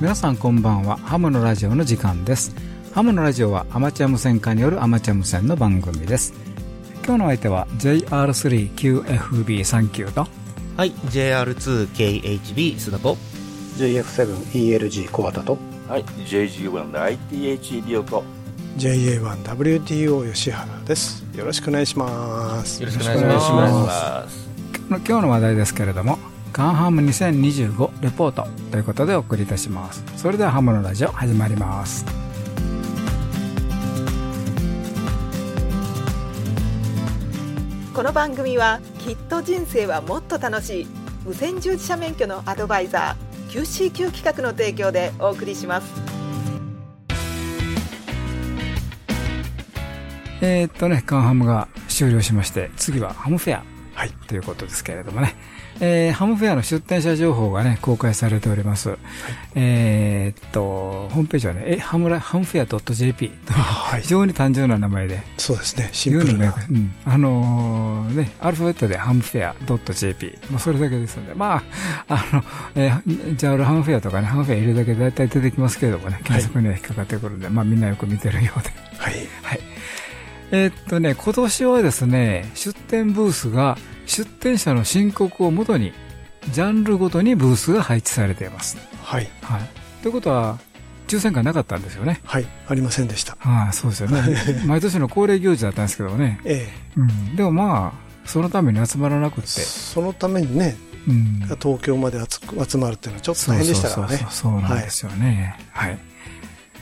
皆さんこんばんは。ハムのラジオの時間です。ハムのラジオはアマチュア無線化によるアマチュア無線の番組です。今日の相手は JR3QFB39 と。はい JR2KHB 須田と JF7ELG 小畑と。はい JG1ITH リオと JA1WTO 吉原です。よろしくお願いします。よろしくお願いします。今日の話題ですけれどもカンハム2025レポートということでお送りいたします。それではハムのラジオ始まります。この番組はきっと人生はもっと楽しい。無線従事者免許のアドバイザー QCQ 企画の提供でお送りします。えーっとねカンハムが終了しまして次はハムフェアはい。ということですけれどもね、えーハムフェアの出店者情報がね、公開されております。えーっと、ホームページはね、え、ハムラ、ハムフェア .jp と、はい。非常に単純な名前で、そうですね。シンプルな。いうん、あのーね、アルファベットでハムフェア .jp、まあ、それだけですので、まあ、あの、えーじゃあ、ハムフェアとかね、ハムフェア入れるだけで大体出てきますけれどもね、検索には引っかかってくるんで、まあ、みんなよく見てるようで。はい。はい。えーっとね、今年はですね、出店ブースが、出店者の申告をもとに、ジャンルごとにブースが配置されています。はいはい。ということは、抽選会なかったんですよね。はいありませんでしたはい、そうですよね。毎年の恒例行事だったんですけどね。えうん。でもまあ、そのために集まらなくて。そのためにねうん。東京まで集集まるっていうのはちょっと大変でしたからねそうそうそうそうなんですよね。はい。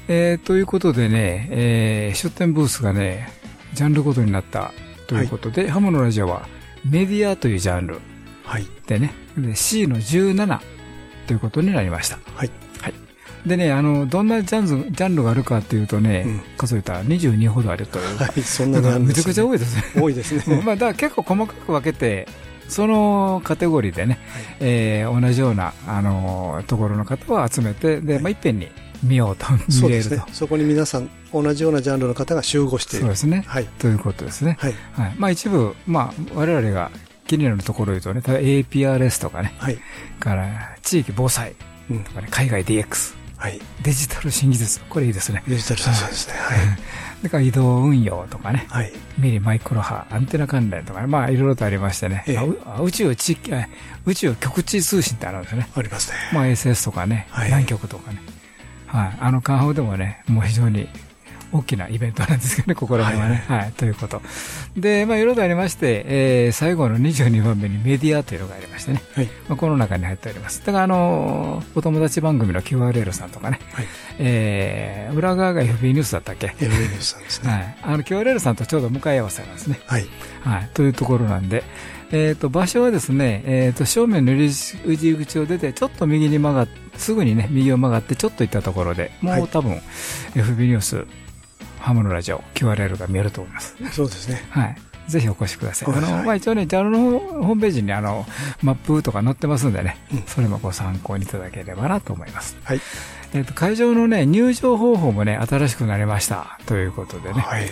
えーということでね、えー出店ブースがね、ジャンルごとになったということで、ハムのラジオはメディアというジャンル。はい。でね、で C の17ということになりました。はい。でね、あの、どんなジャンルジャンルがあるかっていうとね、うん。数えたら22ほどあるという。はいそんなだからめちゃくちゃい多いですね。多いですね。まあ、だから結構細かく分けて、そのカテゴリーでね、えー同じような、あのところの方を集めて、で、まあ、いっぺんに見ようと、見れると。ねそこに皆さん同じようなジャンルの方が集合している。そうですね。はい。ということですね。はい。はい。まあ一部、まあ我々が気になるところを言うとね、APRS とかね、はい。から地域防災。うん。とかね、海外 DX、はい。デジタル新技術、これいいですね。デジタルそうですね。だから移動運用とかね、はい。はいミリマイクロ波、アンテナ関連とかね、まあいろいろとありましてね、ええ。宇宙地宇宙局地通信ってあるんですよね。ありますね。まあ SS とかね、はい。南極とかね。はい。あの、カンハオでもね、もう非常に大きなイベントなんですけどね、ここら辺はね。はい、ということ。で、まあいろいろとありまして、えー最後の22番目にメディアというのがありましてね。はいまあ、この中に入っております。だから、あのお友達番組の QRL さんとかね、はいえー裏側が FB ニュースだったっけ？FB ニュースさんですねはい。あの、QRL さんとちょうど向かい合わせなんですね。はいはい。というところなんで、えっ、と、場所はですね、えっ、と、正面の入り口を出て、ちょっと右に曲がっすぐにね、右を曲がって、ちょっと行ったところで、もはいう多分、FB ニュース、ハムのラジオ、QRL が見えると思います。そうですねはい。ぜひお越しください。はいあの、まあ、一応ね、ジャンルのホームページにあの、マップとか載ってますんでね、うんそれもご参考にいただければなと思います。はいえっ、と、会場のね、入場方法もね、新しくなりました。ということでね。はい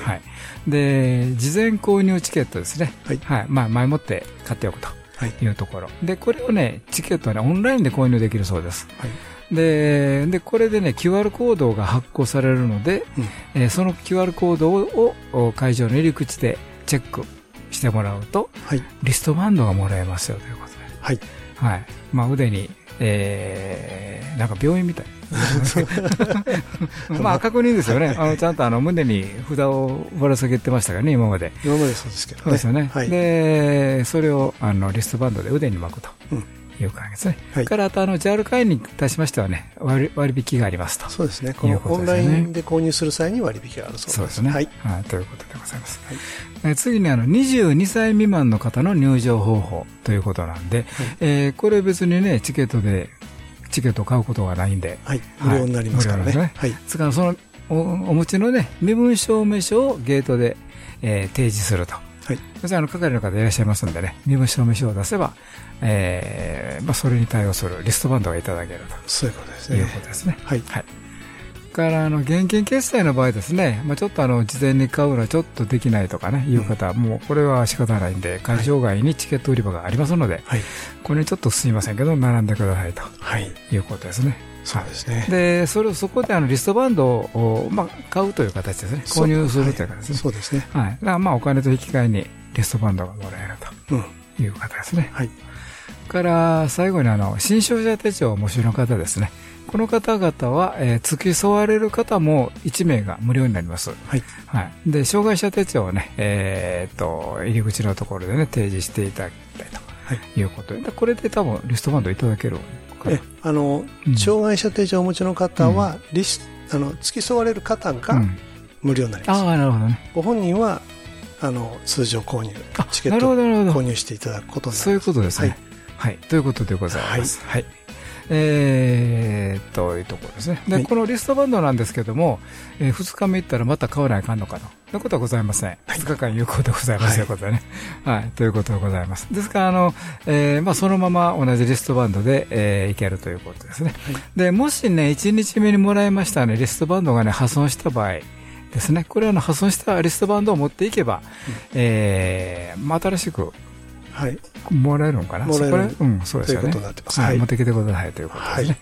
で、事前購入チケットですね。はいまあ、前もって買っておくとはいいうところ。で、これをね、チケットはね、オンラインで購入できるそうです。はいで、で、これでね、QR コードが発行されるので、うんえーその QR コードをを会場の入り口でチェックしてもらうと、はいリストバンドがもらえますよということで。はいはい。まあ、腕に、えー、なんか病院みたい。まあ、確認ですよね。あの、ちゃんとあの、胸に札をぶら下げてましたからね、今まで。今までそうですけどねそうですよね。はいで、それを、あの、リストバンドで腕に巻くとうんいう感じですね。はい。から、あと、あの、JAL 会員に対しましてはね、割割引がありますと。そうですね。このオンラインで購入する際に割引があるそうです。そうですね。はい。ということでございます。はいえー次に、あの、22歳未満の方の入場方法ということなんで、えーこれ別にね、チケットで、チケットを買うことがないんで、はい。無料になりますからね。無料なんはい。つからそのおお持ちのね、身分証明書をゲートで、えー提示すると。はいそしてあの、係の方いらっしゃいますんでね、身分証明書を出せば、えーまあ、それに対応するリストバンドがいただけるそういうことですというねことですね。はいはい。からあの現金決済の場合ですね、まあ、ちょっとあの事前に買うのはちょっとできないとかね、いう方は、もうこれは仕方ないんで、会場外にチケット売り場がありますので、はい。これにちょっとすみませんけど、並んでくださいとはい。いうことですね。そうですね。で、それをそこであのリストバンドを、まあ、買うという形ですね。購入するという形ですね。そうですね。はい。だからまあ、お金と引き換えにリストバンドがもらえるうん。という方ですね。はい。から、最後にあの、新商者手帳をお持ちの方ですね。この方々は、えー付き添われる方も1名が無料になります。はい。はい。で、障害者手帳をね、えーっと、入り口のところでね、提示していただきたいはいということで、でこれで多分リストバンドいただけるえ、あのう、ん障害者手帳をお持ちの方は、リス、あの、付き添われる方がうん無料になります。ああ、なるほどね。ご本人は、あの、通常購入、あチケットを。購入していただくことになります。そういうことですね。はいはい。ということでございます。はい。えー、というところですね。で、はいこのリストバンドなんですけども、え2日目行ったらまた買わないかんのかと。そういうことはございません。2日間有効でございますということでね。はい。ということでございます。ですから、あの、えーまあ、そのまま同じリストバンドで、えーいけるということですね。で、もしね、1日目にもらいましたね、リストバンドがね、破損した場合、ですね。これはあの破損したリストバンドを持っていけば、えーまあ、新しくはい。もらえるのかな？もらえるうん、そうですよね。ということになってますはい。はい持ってきてくださいということですね。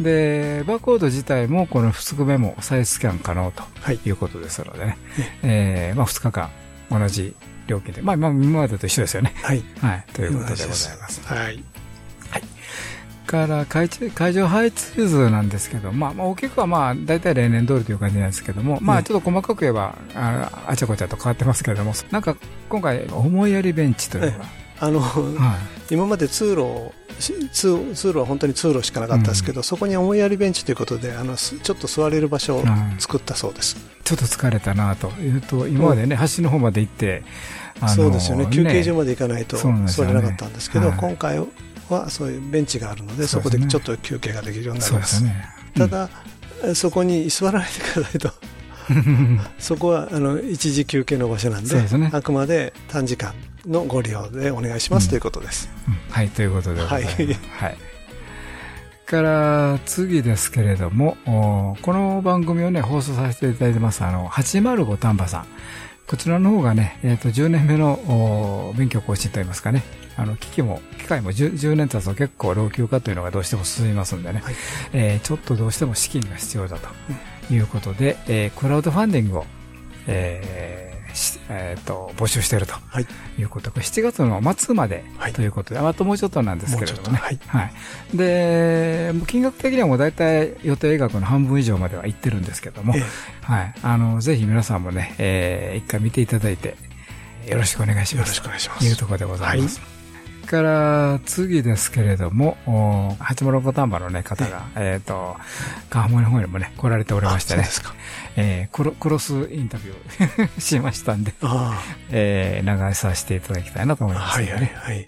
で、バーコード自体もこの2日目も再スキャン可能とはい。いうことですのでね。えーまあ2日間同じ料金で、まあまあ今までと一緒ですよね。はい。はい。ということでございます。はい。から会場会場配置図なんですけど、まあ、まあ大きくはまあ大体例年通りという感じなんですけども、まあちょっと細かく言えばああちゃこちゃと変わってますけれども、なんか今回思いやりベンチというのが、あの、はい。今まで通路をし通通路は本当に通路しかなかったですけど、そこに思いやりベンチということであのすちょっと座れる場所をうん作ったそうです、ちょっと疲れたなというと、今までね、端の方まで行って、そうですよね。休憩所まで行かないと座れなかったんですけどはい。今回はそういうベンチがあるのでねそうこでちょっと休憩ができるようになりますですよね。ただ、そこに座らないでくださいとうん、そこはあの一時休憩の場所なんでねあくまで短時間のご利用でお願いします、うんということですはい、ということでございます。はいはい。から、次ですけれども、おこの番組をね、放送させていただいてます、あの、805丹波さん。こちらの方がね、えっ、と、10年目のお勉強更新といいますかね、あの、機器も、機械も 10, 10年経つと結構老朽化というのがどうしても進みますんでね、はい。えーちょっとどうしても資金が必要だということで、えークラウドファンディングを、えーしえーと募集しているとはいいうことで、7月の末まではいということで、あともうちょっとなんですけれどもね。もうちょっとはい。で、金額的にはもう大体予定額の半分以上まではいってるんですけども、ええはい。あの、ぜひ皆さんもね、えー一回見ていただいて、よろしくお願いします。よろしくお願いしますというところでございます。から、次ですけれども、お八村小丹波のね、方が、えっ、と、カハモの方にもね、来られておりましてね。あそうで、すか。えークロクロスインタビュー しましたんで、あえー流させていただきたいなと思いあます、はいはいはい。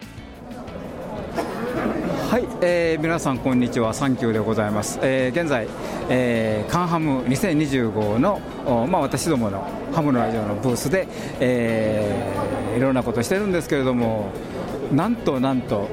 はい、えー皆さんこんにちは、サンキューでございます。えー現在、えーカンハム2025の、おまあ、私どものハムのラジオのブースで、えーいろんなことしてるんですけれども、なんとなんと、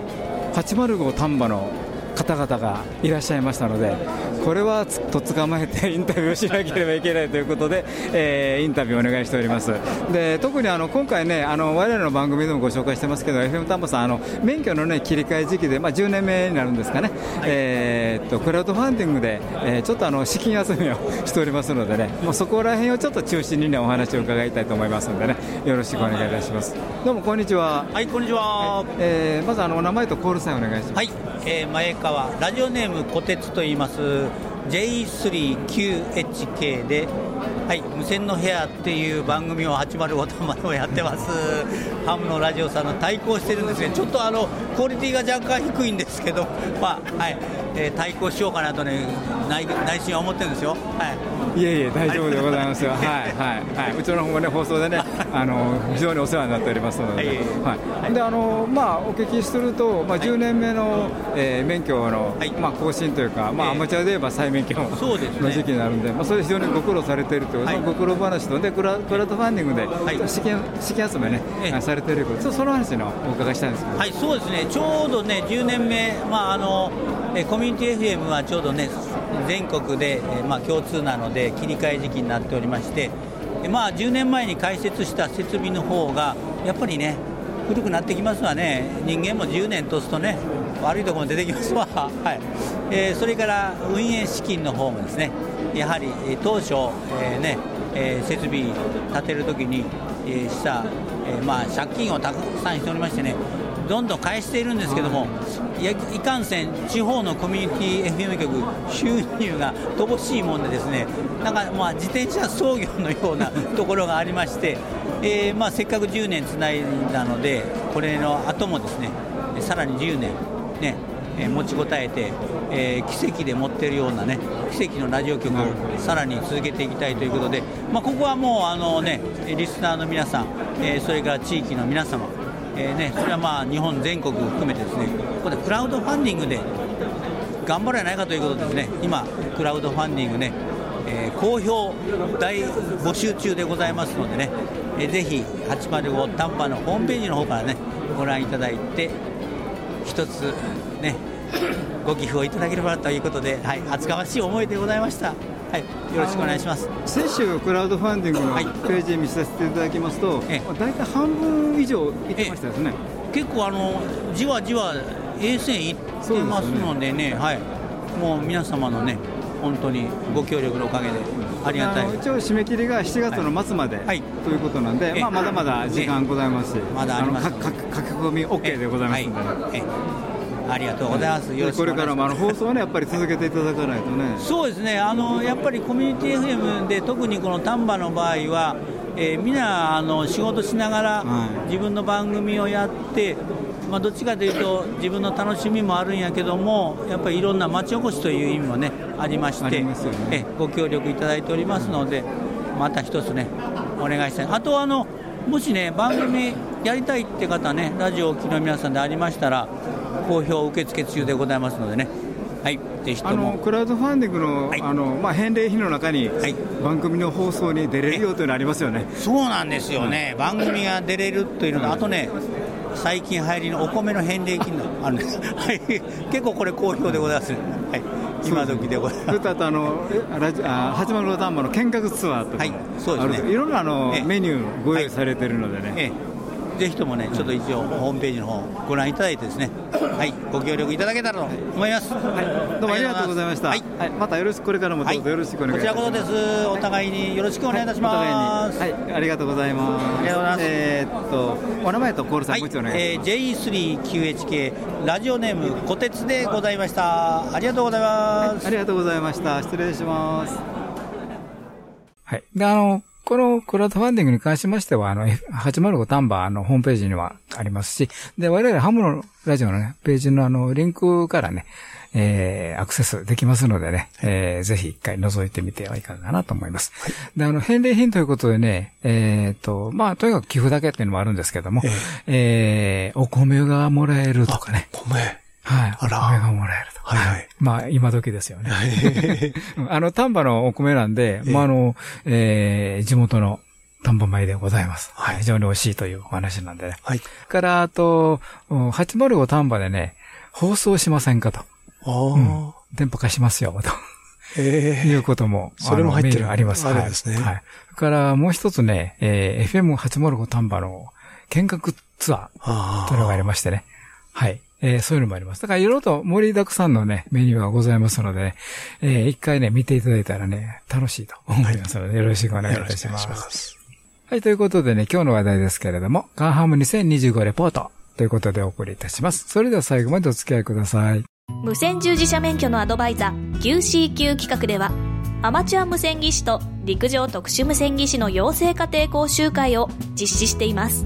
805丹波の方々がいらっしゃいましたので、これはつと捕まえてインタビューをしなければいけないということで、えーインタビューをお願いしております。で特にあの今回ね、あの我々の番組でもご紹介してますけど、FM 丹波さん、あの免許の、ね、切り替え時期で、まあ、10年目になるんですかね、えーっとクラウドファンディングで、えーちょっとあの資金集めを しておりますのでね、もうそこら辺をちょっと中心に、ね、お話を伺いたいと思いますのでね、よろしくお願いいたします。どうもこんにちは、はい、こんにちは。えーまずあのお名前とコールサインお願いします。はい、えー前川、ラジオネームこてつと言います。J3QHK で、はい、無線の部屋っていう番組を805とまでもやってます。ハムのラジオさんの対抗してるんですね。ちょっとあのクオリティが若干低いんですけど、まあはい、えー対抗しようかなとね内内心は思ってるんですよ。はい。いえいえ、大丈夫でございますよ。はい、はい、はい。うちの方もね、放送でね、あの、非常にお世話になっておりますので。はいはい。で、あの、まあ、お聞きすると、まあ、10年目の、えー免許のはい、まあ、更新というか、まあ、ええアマチュアで言えば再免許の時期になるんで、まあ、それ非常にご苦労されているという、はいご苦労話と、で、クラクラウドファンディングで、い資金、資金集めねええ、されていること、その話のお伺いしたいんですけど。はい、そうですね、ちょうどね、10年目、まああのえーコミュニティ FM はちょうどね、全国で、えまあ、共通なので切り替え時期になっておりまして、えまあ、10年前に開設した設備の方がやっぱりね古くなってきますわね。人間も10年経つとね悪いところも出てきますわ、はい。えーそれから運営資金の方もですねやはり当初、えーねえ設備建てるときに、えした、えまあ、借金をたくさんしておりましてねどんどん返しているんですけども、いいかんせん、地方のコミュニティ FM 局、収入が乏しいもんで、ですねなんかまあ自転車操業のようなところがありまして、えーまあ、せっかく10年つないだので、これの後もですねさらに10年、ね持ちこたえて、えー奇跡で持っているようなね奇跡のラジオ局をさらに続けていきたいということで、まあ、ここはもうあの、ね、リスナーの皆さん、えーそれから地域の皆様、えーね、それはまあ日本全国含めてですねここでクラウドファンディングで頑張らないかということでですね今、クラウドファンディングね、えー好評大募集中でございますのでね、えーぜひ805短波のホームページの方からねご覧いただいて一つねご寄付をいただければということで、はい、厚かましい思いでございました。はい、よろしくお願いします。先週、クラウドファンディングのはい。ページ見させていただきますと、ええ。大体半分以上いってましたですね。結構あのじわじわ A 線いってますのでね、はい、もう皆様のね本当にご協力のおかげでありがたい。一応締め切りが7月の末まで、はい。ということなんで、ええ。まあ、まだまだ時間ございますし、まだありますのかか書き込み OK でございますので、ありがとうございます。これからもあの放送はね、やっぱり続けていただかないとね。そうですね、あのやっぱりコミュニティ FM で、特にこの丹波の場合は、えーみんなあの仕事しながらはい自分の番組をやって、まあ、どっちかというと、自分の楽しみもあるんやけども、やっぱりいろんな町おこしという意味もね、ありまして、ねえご協力いただいておりますので、また一つね、お願いしたい。あとはあのもしね、番組やりたいって方ね、ラジオをお聞きの皆さんでありましたら、好評受付中でございますのでね、はい、ぜひあ。のクラウドファンディングの,、はい。あのまあ、返礼品の中に、はい。番組の放送に出れるよというのありますよね。そうなんですよね、番組が出れるというのと、あとね、最近流行りのお米の返礼金のあるんです、はい、結構これ、好評でございます、はい、今時でございます。それとあのえラジあ八幡の丹波の見学ツアーとか、はい。そうですね。いろんなあのええ。メニューご用意されてるのでね、ええぜひともね、ちょっと一応、ホームページの方ご覧いただいてですね、はい、ご協力いただけたらと思います。どうもありがとうございました。はいはいまたよろしくこれからもどうぞよろしくお願いします。こちらこそです。お互いによろしくお願いいたします。いにはい、ありがとうございます。ありがとうございますえーっとお名前とコールさん、はいもう一度お願いしえー、J3QHK ラジオネーム小鉄でございました。ありがとうございます。ます。ありがとうございました。失礼します。はい。で、あの、このクラウドファンディングに関しましては、あの、F- 805タンバーのホームページにはありますし、で、我々ハムのラジオのね、ページのあの、リンクからね、えー、アクセスできますのでね、えー、ぜひ一回覗いてみてはいかがかなと思います。で、あの、返礼品ということでね、えー、と、まあ、とにかく寄付だけっていうのもあるんですけども、えー、お米がもらえるとかね、米。はい。あらお米がもらえると。はいはい。まあ、今時ですよね。うんあの、丹波のお米なんで、まあ、あの、えー、地元の丹波米でございます。はい。非常に美味しいというお話なんでね。はい。から、あと、うん805丹波でね、放送しませんかと。あうんあ。電波化しますよ、と。ええ いうことも、それも入ってるあります。あるんですねはい。から、もう一つね、えー、FM805 丹波の見学ツアー。あというのがありましてね。はい。えーそういうのもあります。だからいろいろと盛りだくさんのね、メニューがございますので、えー一回ね、見ていただいたらね、楽しいと思いますので、よろしくお願いします。ます。はい、ということでね、今日の話題ですけれども、カンハム2025レポートということでお送りいたします。それでは最後までお付き合いください。無線従事者免許のアドバイザー QCQ 企画ではアマチュア無線技師と陸上特殊無線技師の養成家庭講習会を実施しています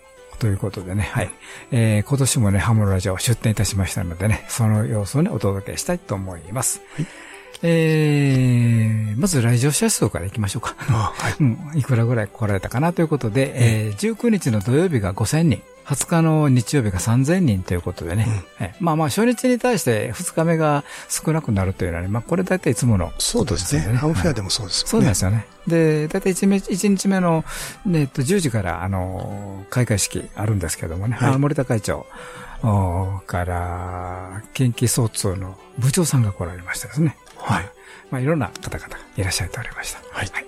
ということでね、はい。えー、今年もね、ハムのラジオ出展いたしましたのでね、その様子をね、お届けしたいと思います。えー、まず来場者数からいきましょうか。はい。うん。いくらぐらい来られたかなということで、えー、19日の土曜日が5000人。20日の日曜日が3000人ということでね、うん、まあまあ初日に対して2日目が少なくなるというのはね、まあこれ大体いつもの、ね、そうですね。ハムフェアでもそうですね、そうなんですよね。で、大体 1, 目1日目の、ね、と10時からあの開会式あるんですけどもね、はい、森田会長から、近畿総通の部長さんが来られましたですね。はい。まあいろんな方々いらっしゃっておりました。はい、はい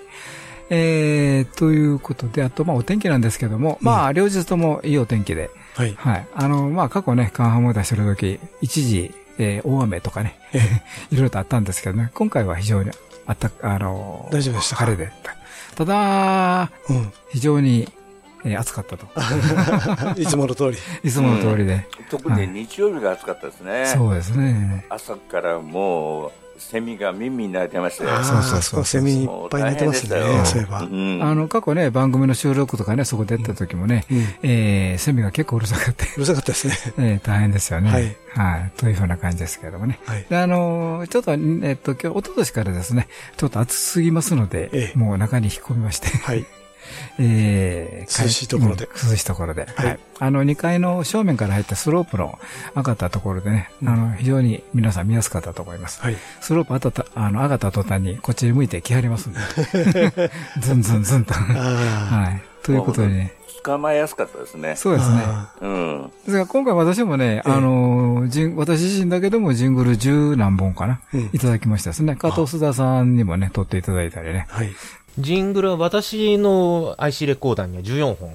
えー、ということで、あと、まあ、お天気なんですけども、うん、まあ、両日ともいいお天気で、はい。はい。あの、まあ、過去ね、カンハムを出してるとき、一時、えー、大雨とかね、いろいろとあったんですけどね、今回は非常にあった、あの、大丈夫でした晴れで。ただ、うん、非常に、えー、暑かったと。いつもの通り。いつもの通りで。うん、特に日曜日が暑かったですね。はい、そうですね。朝からもう、セミが耳に鳴いてましたよ。そうそうそう。セミいっぱい鳴いてますね。そういえば。あの、過去ね、番組の収録とかね、そこ出た時もね、えセミが結構うるさかった。うるさかったですね。え大変ですよね。はい。はい。というふうな感じですけれどもね。はい。で、あの、ちょっと、えっと、今日、一昨年からですね、ちょっと暑すぎますので、もう中に引っ込みまして。はい。えー、涼しいところで。涼しいところで。はい。あの、2階の正面から入ったスロープの上がったところでね、あの、非常に皆さん見やすかったと思います。はい。スロープあたた、あの、上がった途端にこっちに向いて来はりますんで。ズンズンズンと。はい。ということでね。捕まえやすかったですね。そうですね。うん。ですが、今回私もね、あの、私自身だけでもジングル十何本かな、いただきましたですね。加藤須田さんにもね、撮っていただいたりね。はい。ジングルは私の IC レコーダーには14本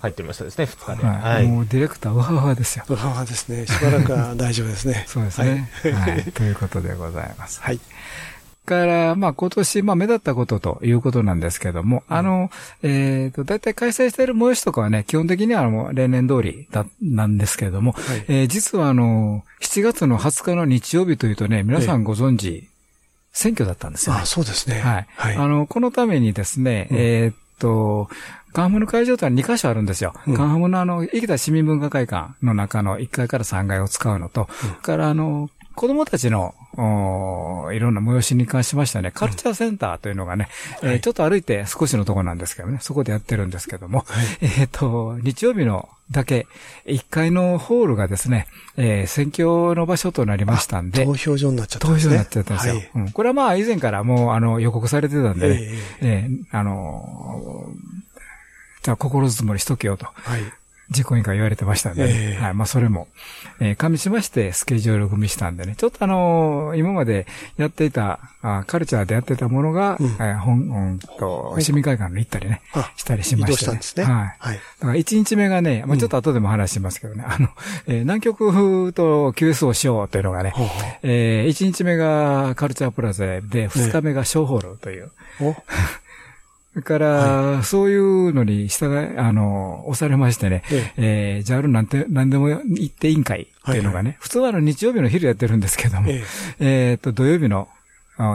入ってましたですね、2日で。はい。もうディレクター、うわうわですよ。うわうわですね。しばらくは 大丈夫ですね。そうですね。はい。ということでございます。はい。から、まあ今年、まあ目立ったことということなんですけども、あの、えっ、と、大体開催している催しとかはね、基本的にはもう例年通りだ、なんですけれども、え実はあの、7月の20日の日曜日というとね、皆さんご存知、選挙だったんですよ、ね。あそうですね。はい。はい、あの、このためにですね、うん、えー、っと、カンハムの会場とは2カ所あるんですよ。うん、カンハムのあの、生きた市民文化会館の中の1階から3階を使うのと、うん、からあの、子供たちの、いろんな催しに関しましてはね、カルチャーセンターというのがね、うん、えー、ちょっと歩いて少しのところなんですけどね、そこでやってるんですけども、はい、えっ、と、日曜日のだけ、1階のホールがですね、えー、選挙の場所となりましたんで。投票所になっちゃったんですね。投票になっちゃったんですよ。はいうん、これはまあ以前からもうあの予告されてたんでね、えー、えー、あのー、じゃあ心づもりしとけよと。はい。事故委員会言われてましたんで、ね、えー、はい。まあ、それも、えー、加味しましてスケジュール組みしたんでね、ちょっとあのー、今までやっていた、あカルチャーでやってたものが、うん、えー、本、うんと、市民会館に行ったりね、したりしました、ね。移動したんですね。はい。はい。だから1日目がね、まあ、ちょっと後でも話しますけどね、うん、あの、えー、南極と QS をしようというのがね、えー、1日目がカルチャープラザで、2日目がショーホールという。ねそれから、はい、そういうのに従い、あの、押されましてね、えええー、JAL なんて、なんでも行って委員会っていうのがね、はいはい、普通はあの日曜日の昼やってるんですけども、えええー、と、土曜日の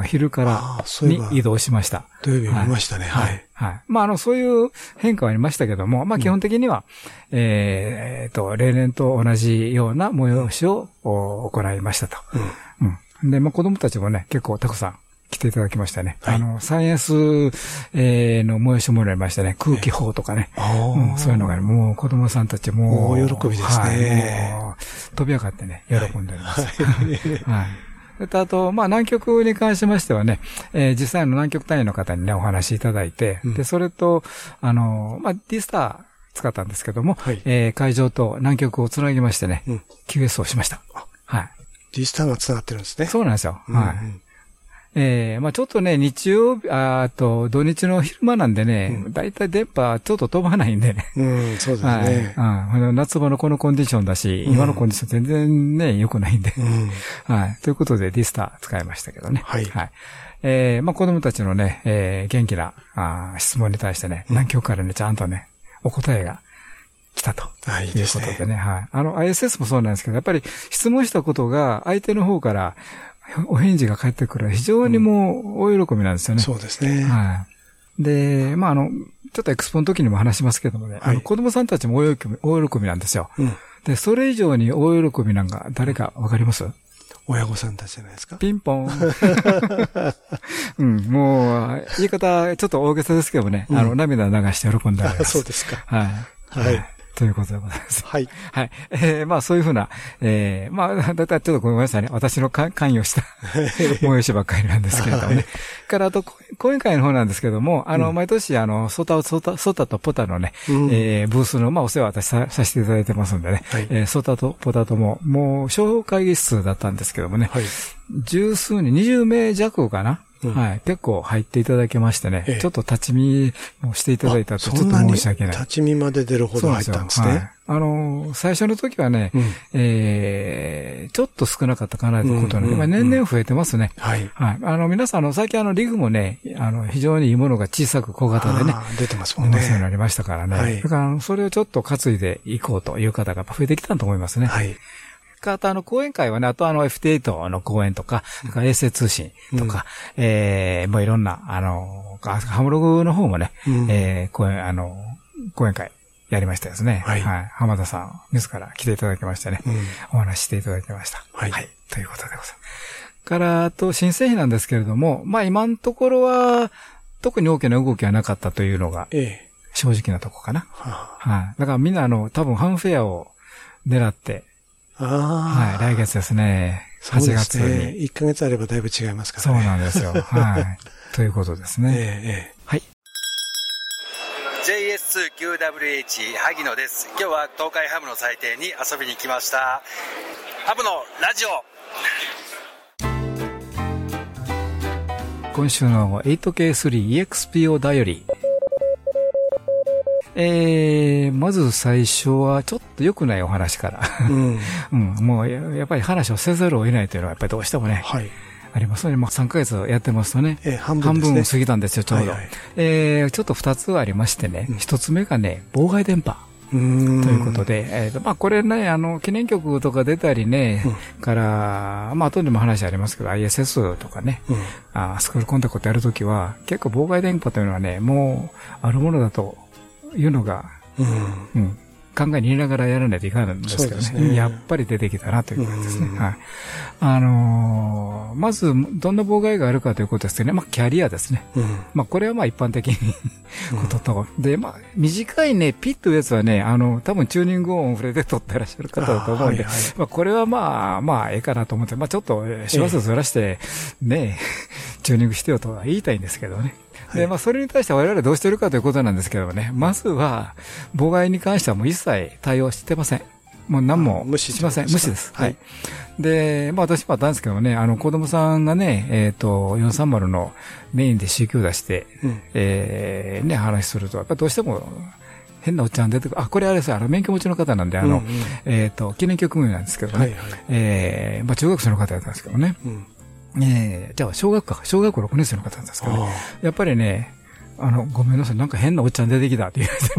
昼からに移動しました。土曜日見ましたね、はい。はい。はい。まあ、あの、そういう変化はありましたけども、まあ、基本的には、うん、ええー、と、例年と同じような催しを行いましたと。うん。うん。で、まあ、子供たちもね、結構たくさん来ていただきましたね。はい、あの、サイエンス、えー、の催しもらいましたね。空気砲とかね。うん、そういうのが、ね、もう子供さんたちもう、喜びですね、はい、飛び上がってね、喜んでおります。はい。あと、まあ、南極に関しましてはね、えー、実際の南極隊員の方にね、お話しいただいて、うん、で、それと、あの、まあ、 D-STAR 使ったんですけども、はい、えー、会場と南極をつなぎましてね、うん、 QSO をしました。はい。 D-STAR がつながってるんですね。そうなんですよ。うんうん、はい。ええー、まあちょっとね、日曜日、あと、土日の昼間なんでね、だいたい電波ちょっと飛ばないんでね。うん、そうですね。はい。うん。夏場のこのコンディションだし、うん、今のコンディション全然ね、良くないんで。うん、はい。ということで、 D-STAR 使いましたけどね。はい。はい。ええー、まあ子供たちのね、えー、元気なあ質問に対してね、南極からね、ちゃんとね、お答えが来たと。はい。いうことでね。はい。あの、ISS もそうなんですけど、やっぱり質問したことが相手の方から、お返事が返ってくる非常にもう大喜びなんですよね。そうですね。はい。で、まあ、あの、ちょっとエクスポの時にも話しますけどもね、はい、あの子供さんたちも大喜び大喜びなんですよ。うん、で、それ以上に大喜びなんか誰かわかります？親御さんたちじゃないですか？ピンポン。うん、もう、言い方、ちょっと大げさですけどもね、うん、あの、涙流して喜んでます。そうですか。はい。はい。ということでございます。はい。はい。えー、まあそういうふうな、えー、まあ、だいたいちょっとごめんなさいね。私の関与した 催しばっかりなんですけれどもね。はい、からあと、講演会の方なんですけども、あの、うん、毎年、あの、ソタ、ソタ、ソタとポタのね、うん、えー、ブースの、まあお世話私ささせていただいてますんでね。はい、えー、ソタとポタとも、もう、商法会議室だったんですけどもね。はい。十数人、二十名弱かな。はい。結構入っていただけましてね、ええ、ちょっと立ち見もしていただいたとちょっと申し訳ない。立ち見まで出るほど入ったんですね。はい、あの、最初の時はね、うん、えー、ちょっと少なかったかなということなので、年々増えてますね。はい。はい。あの、皆さん、あの、最近あの、リグもね、あの、非常にいいものが小さく小型でね、出てますもんね。になりましたからね。はい。だから、それをちょっと担いでいこうという方が増えてきたと思いますね。はい。方の講演会はね、あとあの FT8 の講演とか、うん、衛星通信とか、うん、えー、もういろんな、あの、ハムログの方もね、うん、えー、講演、あの、講演会やりましたですね。はい。はい。浜田さん、自ら来ていただきましてね、うん、お話していただきました。はい。はい。ということでございます。から、あと、新製品なんですけれども、まあ今のところは、特に大きな動きはなかったというのが、正直なとこかな。はあ、はい。だからみんなあの、多分ハンフェアを狙って、はい、来月ですね。8月に。ね、1ヶ月あればだいぶ違いますからね。そうなんですよ。はい。ということですね。ええ、はい。JS2QWH 萩野です。今日は東海ハムの祭典に遊びに来ました。ハムのラジオ今週の 8K3EXPO ダイオリー。えー、まず最初はちょっと良くないお話から。うん。うん、もうやっぱり話をせざるを得ないというのはやっぱりどうしてもね。はい。ありますね。まあ、3ヶ月やってますとね。えー、半分、ね、半分過ぎたんですよ、ちょうど。はいはい、えー、ちょっと2つありましてね。1つ目がね、妨害電波。ということで、えーまあ、これね、あの、記念曲とか出たりね、うん、から、まあ、後でも話ありますけど、ISS とかね、うん、あスクールコンタクトやるときは、結構妨害電波というのはね、もう、あるものだというのが、うん、うん、考えに入れながらやらないといかないんですけどね。ねやっぱり出てきたなという感じですね。はい。あのー、まず、どんな妨害があるかということですね。まあ、キャリアですね。うん、まあ、これはまあ一般的に ことと、うん、で、まあ、短いね、ピッというやつはね、あの、多分チューニング音を触れて撮ってらっしゃる方だと思うんで、はいはい、まあ、これはまあ、まあ、ええかなと思って、まあ、ちょっと、しばらくずらして、ね、チューニングしてよとは言いたいんですけどね。で、まあ、それに対して我々どうしてるかということなんですけどもね、まずは、妨害に関してはもう一切対応してません。もう何も無視しません。無視です。はい。で、まあ私もあったんですけどね、あの子供さんがね、えっ、ー、と、430のメインで CQ 出して、うん、えー、ね、話すると、やっぱどうしても、変なおっちゃん出てくる。あ、これあれですあの、免許持ちの方なんで、あの、うんうん、えっ、ー、と、記念曲名なんですけどね。はいはい、えー、まあ中学生の方だったんですけどね。うんええ。ー、じゃあ、小学か、小学校6年生の方なんですけど、ね、やっぱりね、あの、ごめんなさい、なんか変なおっちゃん出てきたって言われて、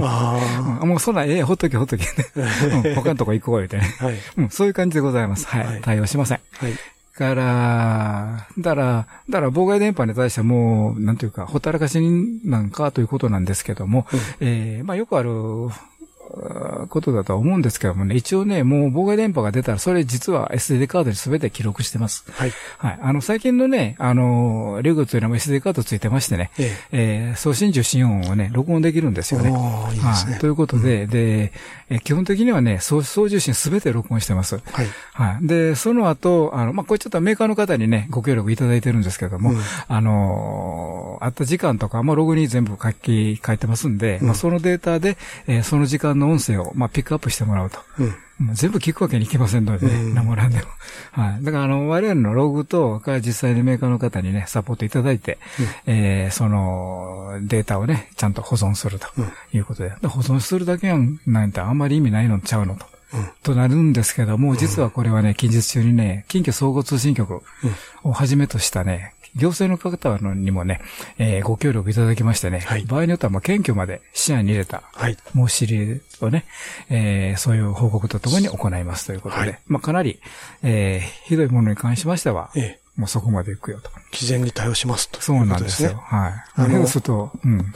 あもうそんな、ええ、ほっとけほっとけ。ね、うん、他のとこ行こう言うてね、はい。うん、そういう感じでございます。はい。はい、対応しません。はい。から、だから、だから妨害電波に対してはもう、なんていうか、ほったらかしなんかということなんですけども、うん、ええー、まあよくある、ことだとは思うんですけどもね、一応ね、もう妨害電波が出たら、それ実は SD カードに全て記録してます。はい。はい。あの、最近のね、あの、リグというのも SD カードついてましてね、えええー、送信受信音をね、録音できるんですよね。おいいですね。はい。ということで、うん、で、え基本的にはね、送送受信すべて録音してます。はい。はい。で、その後、あの、まあ、これちょっとメーカーの方にね、ご協力いただいてるんですけども、うん、あのあった時間とか、まあ、ログに全部書き、書いてますんで、うん、まあ、そのデータで、えー、その時間の音声を、まあ、ピックアップしてもらうと。うん全部聞くわけにいきませんので、ね、うん、何もなんでも。はい。だから、あの、我々のログと、実際にメーカーの方にね、サポートいただいて、うん、えー、その、データをね、ちゃんと保存するということで。うん、保存するだけなんてあんまり意味ないのちゃうのと。うん、となるんですけども、実はこれはね、近日中にね、近畿総合通信局をはじめとしたね、行政の方にもね、えー、ご協力いただきましてね、はい、場合によってはまあ検挙まで視野に入れた、申し入れをね、えー、そういう報告とともに行いますということで、はい、まあかなり、えー、ひどいものに関しましては、ええもうそこまで行くよと。毅然に対応しますと、ね、そうなんですよ。はい。あの、すると、うん。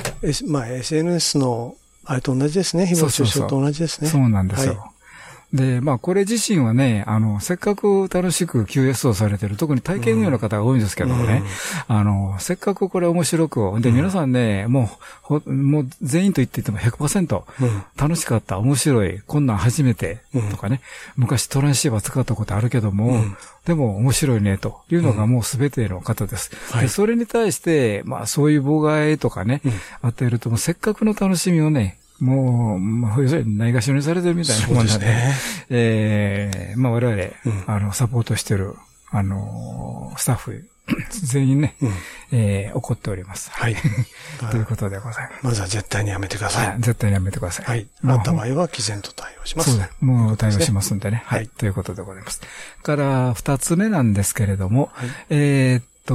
まあ SNS の、あれと同じですね。誹謗中傷と同じですね。そうなんですよ。はいで、まあ、これ自身はね、あの、せっかく楽しく QS をされてる、特に体験のような方が多いんですけどもね、うん、あの、せっかくこれ面白く、で、皆さんね、もう、もう全員と言っていても100%、楽しかった、面白い、こんなん初めて、とかね、昔トランシーバー使ったことあるけども、でも面白いね、というのがもうすべての方です。で、それに対して、まあ、そういう妨害とかね、与えると、もうせっかくの楽しみをね、もう、まあ、要するにないがしろにされてるみたいなもんなんで、ね、ええー、まあ我々、うん、あの、サポートしてる、あの、スタッフ、全員ね、うん、えー、怒っております。はい。ということでございます。まずは絶対にやめてください。はい、絶対にやめてください。はい。あった場合は、毅然と対応します。そうです。もう対応しますんでね。はい。ということでございます。から、二つ目なんですけれども、はい、えー、と、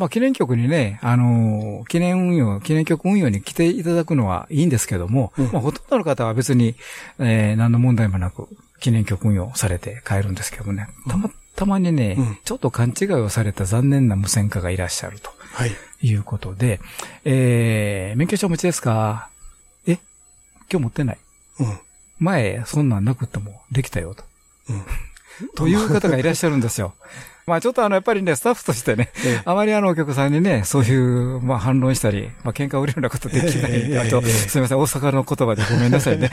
まあ、記念局にね、あの、記念運用、記念局運用に来ていただくのはいいんですけども、うん、まあ、ほとんどの方は別に、えー、何の問題もなく、記念局運用されて帰るんですけどもね、たま、たまにね、うん、ちょっと勘違いをされた残念な無線化がいらっしゃると。はい。いうことで、えー、免許証お持ちですか？え？今日持ってない？うん。前、そんなんなくってもできたよと。うん。という方がいらっしゃるんですよ。まあちょっとあの、やっぱりね、スタッフとしてね、ええ、あまりあの、お客さんにね、そういう、まあ反論したり、まあ喧嘩売るようなことできない。え、あと、すみません、大阪の言葉でごめんなさいね。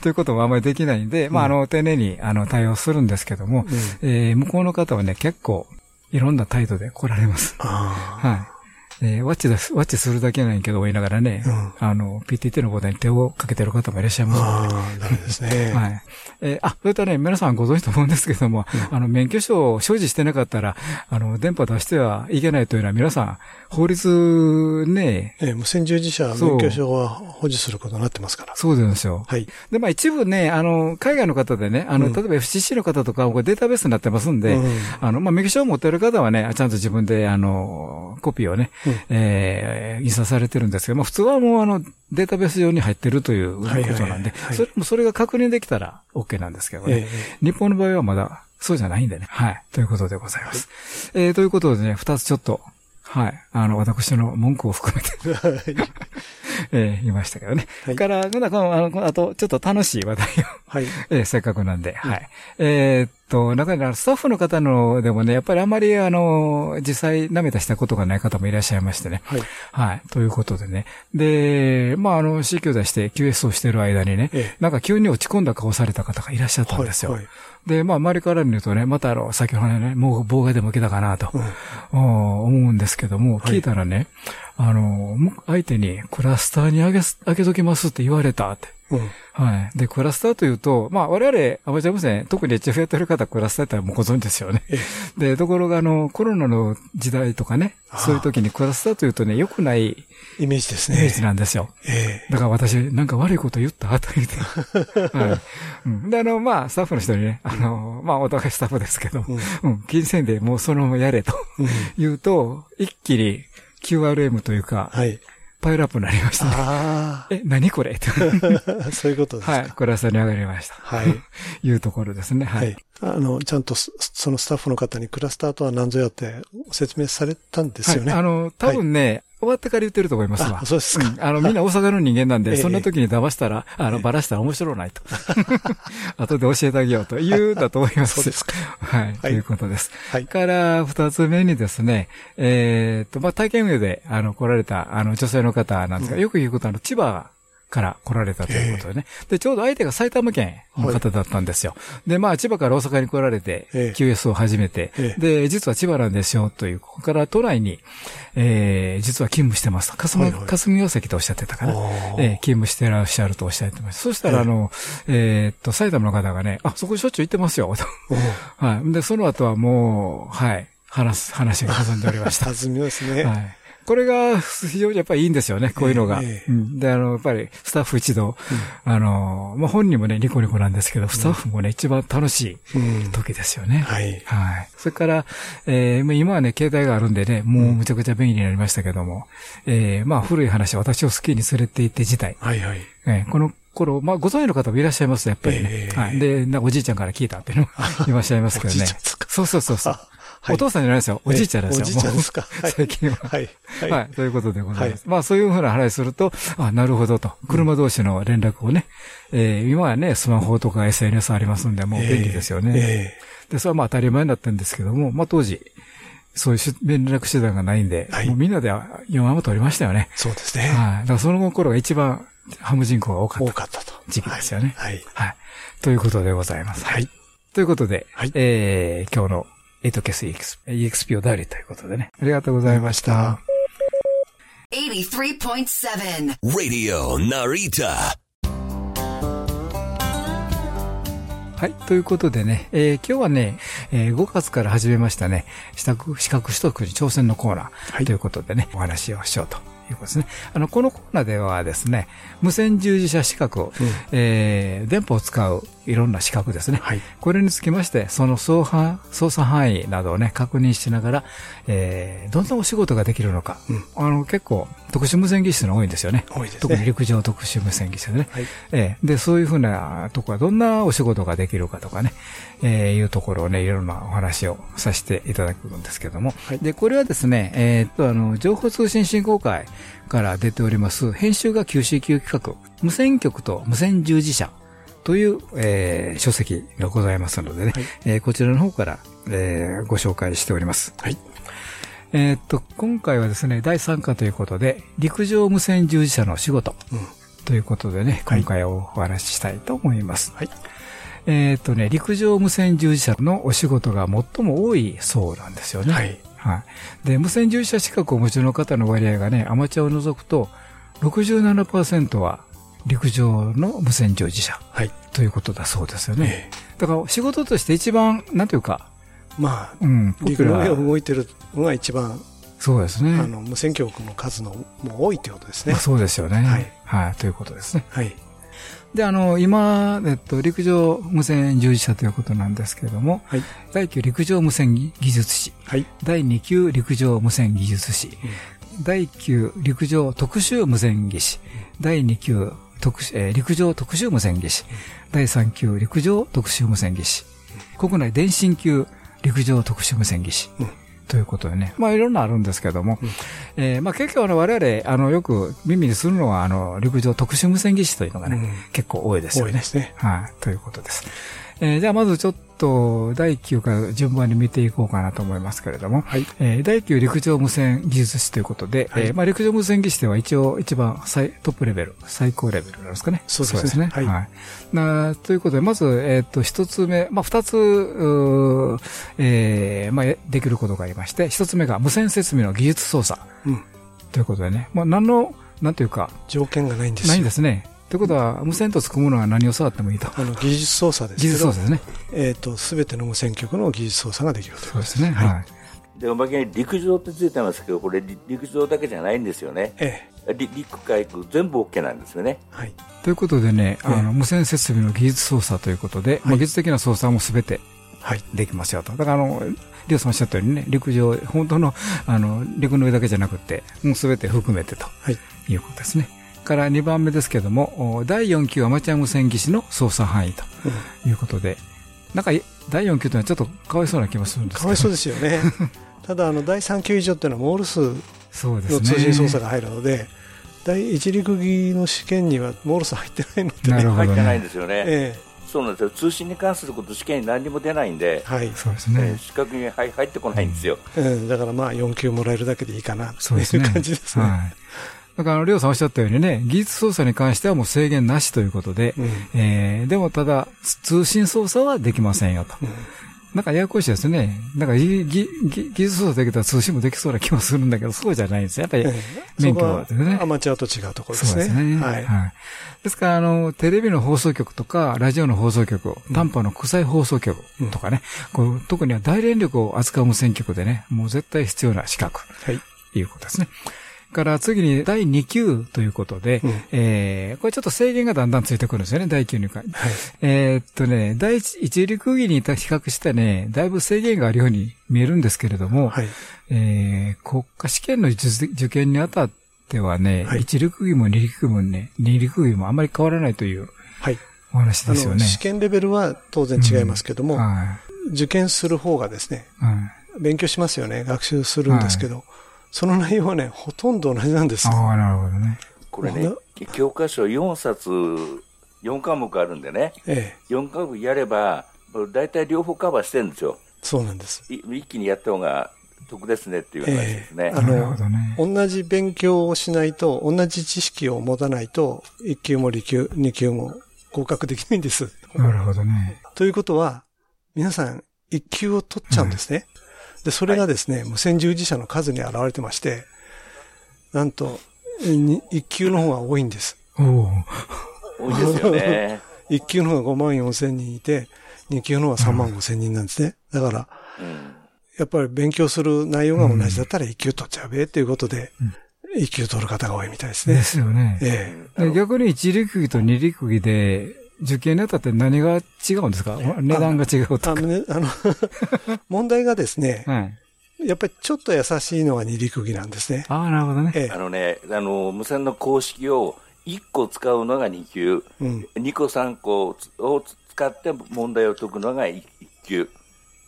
ということもあまりできないんで、まああの、丁寧にあの、対応するんですけども、うん、えー、向こうの方はね、結構、いろんな態度で来られます。はい。えー、ワッチです、ワッチするだけなんやけど、言いながらね、うん、あの、PTT のことに手をかけてる方もいらっしゃいますああ、ダメですね。はい。えー、あ、それとね、皆さんご存知と思うんですけども、うん、あの、免許証を所持してなかったら、あの、電波出してはいけないというのは皆さん、法律ね、えー、無線従事者免許証は保持することになってますから。そうですよ。はい。で、まあ一部ね、あの、海外の方でね、あの、うん、例えば FCC の方とか、データベースになってますんで、うん、あの、まあ免許証を持っている方はね、ちゃんと自分で、あの、コピーをね、うん、えーえー、印刷されてるんですけど、まあ普通はもうあの、データベース上に入ってるということなんで、それもそれが確認できたら OK なんですけどね。えー、日本の場合はまだそうじゃないんでね。はい。ということでございます。はい、えー、ということでね、二つちょっと、はい。あの、私の文句を含めて えー、言いましたけどね。はい、から、この、あの、あと、ちょっと楽しい話題をはい。えー、せっかくなんで、はい。えー、っと、中にスタッフの方のでもね、やっぱりあまり、あの、実際舐めたしたことがない方もいらっしゃいましてね。はい。はい。ということでね。で、まあ、あの、C 級出して QS をしてる間にね、ええ、なんか急に落ち込んだ顔された方がいらっしゃったんですよ。はい、はいで、まあ、周りから見るとね、またあの、先ほどね、もう妨害でも受けたかなと、うん、思うんですけども、聞いたらね、あの、相手にクラスターにあげ、あげときますって言われたって。うん、はい。で、クラスターというと、まあ、我々、アマチュア無線、特に HF やってる方、クラスターってもうご存知ですよね。で、ところが、あの、コロナの時代とかね、そういう時にクラスターというとね、良くないイメージですね。イメージなんですよ。ええー、だから私、なんか悪いこと言った？と言って。はい。うん、で、あの、まあ、スタッフの人にね、あの、まあ、お互いスタッフですけど、うん、うん、金銭でもうそのままやれと言うと、一気に QRM というか、はい。パイルアップになりました、ね。ああ。え、何これ？そういうことですか。はい。クラスに上がりました。はい。いうところですね。はい。はい、あの、ちゃんとそのスタッフの方にクラスターとは何ぞやって説明されたんですよね。はい、あの、多分ね、終わってから言ってると思いますわ。そうですか、うん、あの、みんな大阪の人間なんで、そんな時に騙したら、あの、ばらしたら面白ないと。後で教えてあげようと言うだと思います。そうですか。はい。ということです。はい。から、二つ目にですね、えっと、まあ、体験上で、あの、来られた、あの、女性の方なんですが、よく言うことは、あの、千葉から来られたということでね。で、ちょうど相手が埼玉県の方だったんですよ。で、まあ、千葉から大阪に来られて、QS を始めて、で、実は千葉なんですよ、という、ここから都内に、えー、実は勤務してます。霞、霞ヶ関とおっしゃってたかな。えー、勤務してらっしゃるとおっしゃってました。そしたら、あの、えっと、埼玉の方がね、あ、そこしょっちゅう行ってますよ、と。はい。で、その後はもう、はい。話す、話が弾んでおりました。弾みますね。はい。これが非常にやっぱりいいんですよね、こういうのが。えー、うん、で、あの、やっぱりスタッフ一同、うん、あの、まあ、本人もね、ニコニコなんですけど、スタッフもね、一番楽しい時ですよね。はい。はい。それから、えー、今はね、携帯があるんでね、もうむちゃくちゃ便利になりましたけども、えー、まあ、古い話、私をスキーに連れて行って自体。はいはい。えー、この頃、まあ、ご存知の方もいらっしゃいますやっぱりね。えー、はい。で、なおじいちゃんから聞いたっていうのも いらっしゃいますけどね。そうそうそうそう。お父さんじゃないですよ。おじいちゃんですよ。おじいちゃんですか。最近は。はい。はい。ということでございます。まあ、そういうふうな話すると、あ、なるほどと。車同士の連絡をね、え今はね、スマホとか SNS ありますんで、もう便利ですよね。で、それはまあ当たり前になったんですけども、まあ当時、そういう連絡手段がないんで、もうみんなで4話も取りましたよね。そうですね。はい。だからその頃が一番ハム人口が多かった。多かったと。時期ですよね。はい。はい。ということでございます。はい。ということで、はい、えー、今日のエイトケス EXP を代理ということでね。ありがとうございました。83.7 Radio Narita はい。ということでね、えー、今日はね、えー、5月から始めましたね、資格、資格取得に挑戦のコーナーということでね、はい、お話をしようということですね。あの、このコーナーではですね、無線従事者資格を、うん、えー、電波を使ういろんな資格ですね。はい、これにつきまして、その操作操作範囲などをね、確認しながら、えー、どんなお仕事ができるのか。うん、あの、結構、特殊無線技師の多いんですよね。多いですね。特に陸上特殊無線技師でね。はい、えー、で、そういうふうなところはどんなお仕事ができるかとかね、えー、いうところをね、いろんなお話をさせていただくんですけども。はい、で、これはですね、えー、っと、あの、情報通信振興会から出ております、編集が QCQ 企画、無線局と無線従事者という、えー、書籍がございますのでね、はい、えー、こちらの方から、えー、ご紹介しております。はい。えー、っと、今回はですね、第3課ということで、陸上無線従事者の仕事、うん、ということでね、今回お話ししたいと思います。はい。えっとね、陸上無線従事者のお仕事が最も多いそうなんですよね。はい。はい。で、無線従事者資格をお持ちの方の割合がね、アマチュアを除くと、67%は陸上の無線乗自社、はい、ということだそうですよね。えー、だから仕事として一番、なんていうか、まあ、うん、陸の上を動いてるのが一番、そうですね。あの、無線局の数のも多いってことですね。まあ、そうですよね。はい。はい、ということですね。はい。で、あの、今、えっと、陸上無線従事者ということなんですけれども、はい、第9陸上無線技術士、はい、第2級陸上無線技術士、うん、第9陸上特殊無線技師、第2級特えー、陸上特殊無線技師、第3級陸上特殊無線技師、国内電信級陸上特殊無線技師、ということでね。まあいろんなあるんですけども、うん、えー、まあ結構あの我々、あのよく耳にするのはあの陸上特殊無線技師というのがね、うん、結構多いですよね。多いですね。はい、ということです。えー、じゃあまずちょっと第9から順番に見ていこうかなと思いますけれども、はい、えー、第9陸上無線技術士ということで、はい、えー、まあ、陸上無線技師では一応一番最トップレベル、最高レベルなんですかね。そうですね。はい、はい。なということで、まず、えっ、ー、と、一つ目、まあ、二つ、えー、まあ、できることがありまして、一つ目が無線設備の技術操作。うん。ということでね、まあ、何の、なんていうか。条件がないんですないんですね。ということは、無線とつくものは何を触ってもいいと。あの技術操作です技術操作ですね。えっ、ー、と、すべての無線局の技術操作ができるとそうですね。はい。で、おまけに陸上ってついてますけど、これ陸上だけじゃないんですよね。ええ。陸海空全部 OK なんですよね。はい。ということでね、あの、無線設備の技術操作ということで、技術的な操作もすべて、はい。できますよと。だから、あの、りょうさんおっしゃったようにね、陸上、本当の、あの、陸の上だけじゃなくて、もうすべて含めてと、はい。いうことですね。から2番目ですけども、第4級アマチュア無線技師の操作範囲ということで、うん、なんか第4級というのはちょっとかわいそうな気もするんですけど。かわいそうですよね。ただ、あの第3級以上っていうのはモール数の通信操作が入るので、第一陸技の試験にはモール数入ってないので、ね、入ってないんですよね。ええ。そうなんですよ。通信に関すること試験に何にも出ないんで、はい、そうですね、資格に入ってこないんですよ、うん、だからまあ4級もらえるだけでいいかなという感じですね。はいだから、りょうさんおっしゃったようにね、技術操作に関してはもう制限なしということで、うん、えー、でもただ、通信操作はできませんよと。うんなんかややこしいですね。なんか技術操作できたら通信もできそうな気もするんだけど、そうじゃないんですよ。やっぱり免許でね。アマチュアと違うところですね。そうですね。はい。はい、ですから、あの、テレビの放送局とか、ラジオの放送局、短波の国際放送局とかね、うん、こう特には大連力を扱う無線局でね、もう絶対必要な資格。はい。いうことですね。から次に第2級ということで、うん、えー、これちょっと制限がだんだんついてくるんですよね、第9回。はい、えー、っとね、第一陸技に比較してね、だいぶ制限があるように見えるんですけれども、はい、えー、国家試験の受験にあたってはね、はい、一陸技も二陸技もね、二陸技もあまり変わらないという、はい。お話ですよね。試験レベルは当然違いますけども、うんはい、受験する方がですね、勉強しますよね。学習するんですけど、はい、その内容はね、ほとんど同じなんです。ああ、なるほどね。これね、教科書4冊、4科目あるんでね、ええ、4科目やれば、大体両方カバーしてるんですよ。そうなんです。一気にやった方が得ですねっていう話ですね。えー、あの、ね、同じ勉強をしないと、同じ知識を持たないと、1級も2級、2級も合格できないんです。なるほどね。ということは、皆さん、1級を取っちゃうんですね。うん、で、それがですね、はい、無線従事者の数に現れてまして、なんと、1級の方が多いんです。多いですよね。1級の方が5万4千人いて、2級の方が3万5千人なんですね。だから、うんやっぱり勉強する内容が同じだったら1級取っちゃうべっていうことで、1級取る方が多いみたいですね。ですよね。ええ。逆に1陸技と2陸技で、受験にあたって何が違うんですか？値段が違うとか。あのね、あの 問題がですね、はい、やっぱりちょっと優しいのは二陸技なんですね。ああ、なるほどね。ええ、あのね、あの、無線の公式を1個使うのが2級、うん、2個3個を使って問題を解くのが1級。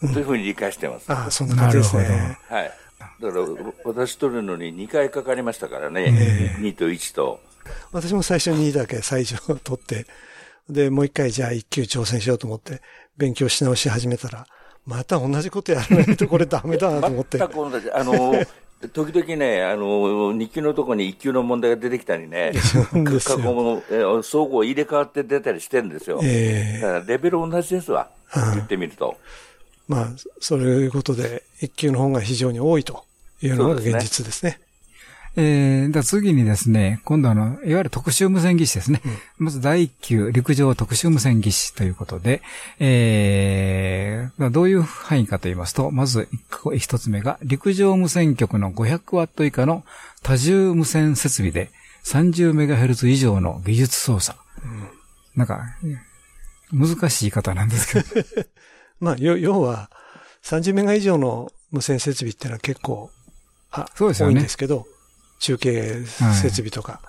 というふうに理解してます。ああ、そんな感じですね。はい。だから、私取るのに2回かかりましたからね。2と1と。私も最初2だけ最初取って、で、もう一回じゃあ1級挑戦しようと思って、勉強し直し始めたら、また同じことやらないとこれダメだなと思って。全く同じ。あの、時々ね、あの、2級のとこに1級の問題が出てきたりね、過去も、え相互入れ替わって出たりしてるんですよ。えー、だからレベル同じですわ。言ってみると。まあ、そういうことで、一級の方が非常に多いというのが現実ですね。えー、次にですね、今度あの、いわゆる特殊無線技師ですね。うん、まず第一級陸上特殊無線技師ということで、えー、どういう範囲かと言いますと、まず一つ目が陸上無線局の500ワット以下の多重無線設備で 30MHz 以上の技術操作。うん、なんか、難しい言い方なんですけど。まあ、要は、30メガ以上の無線設備っていうのは結構、は、そうですよね。多いんですけど、中継設備とか、はい、